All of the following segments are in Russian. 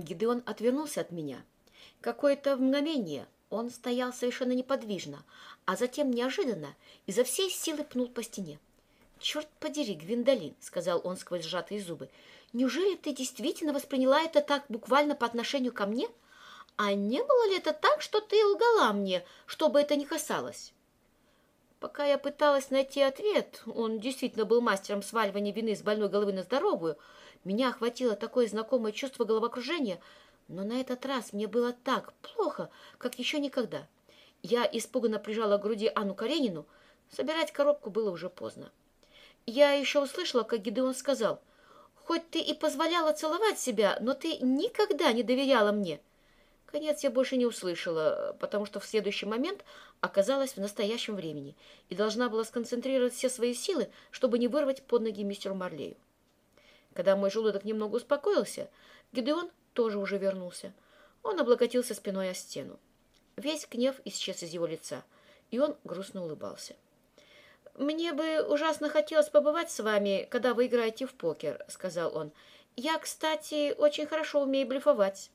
Гидеон отвернулся от меня. Какое-то мгновение он стоял совершенно неподвижно, а затем неожиданно изо всей силы пнул по стене. «Черт подери, Гвиндолин!» — сказал он сквозь сжатые зубы. «Неужели ты действительно восприняла это так буквально по отношению ко мне? А не было ли это так, что ты лгала мне, чтобы это не касалось?» Пока я пыталась найти ответ, он действительно был мастером сваливания вины с больной головы на здоровую, меня охватило такое знакомое чувство головокружения, но на этот раз мне было так плохо, как еще никогда. Я испуганно прижала к груди Анну Каренину. Собирать коробку было уже поздно. Я еще услышала, как Гидеон сказал, «Хоть ты и позволяла целовать себя, но ты никогда не доверяла мне». Конец я больше не услышала, потому что в следующий момент оказалась в настоящем времени и должна была сконцентрировать все свои силы, чтобы не вырвать под ноги мистеру Марлею. Когда мой желудок немного успокоился, Гидеон тоже уже вернулся. Он облокотился спиной о стену. Весь гнев исчез из его лица, и он грустно улыбался. «Мне бы ужасно хотелось побывать с вами, когда вы играете в покер», — сказал он. «Я, кстати, очень хорошо умею блефовать».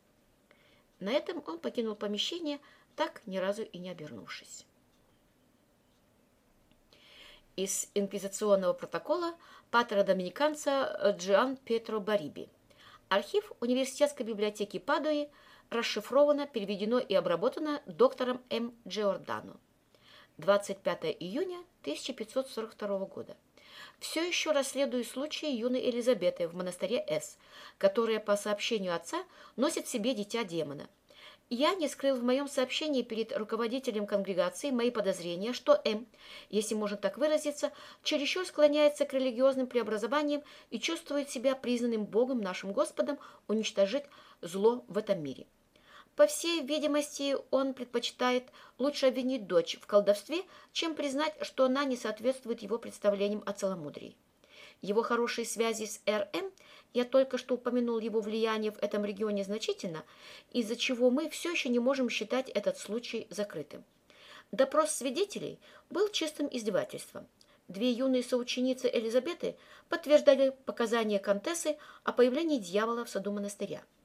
На этом он покинул помещение, так ни разу и не обернувшись. Из инквизиционного протокола патера-доминиканца Джиан Петро Бариби. Архив университетской библиотеки Падуи расшифровано, переведено и обработано доктором М. Джордано. 25 июня 1542 года. Все еще расследую случай юной Элизабеты в монастыре С, которая, по сообщению отца, носит в себе дитя демона – я не скрыл в моем сообщении перед руководителем конгрегации мои подозрения, что М, если можно так выразиться, чересчур склоняется к религиозным преобразованиям и чувствует себя признанным Богом, нашим Господом, уничтожить зло в этом мире. По всей видимости, он предпочитает лучше обвинить дочь в колдовстве, чем признать, что она не соответствует его представлениям о целомудрии. Его хорошие связи с РМ – я только что упомянул его влияние в этом регионе значительно, из-за чего мы все еще не можем считать этот случай закрытым. Допрос свидетелей был чистым издевательством. Две юные соученицы Элизабеты подтверждали показания Контессы о появлении дьявола в саду монастыря –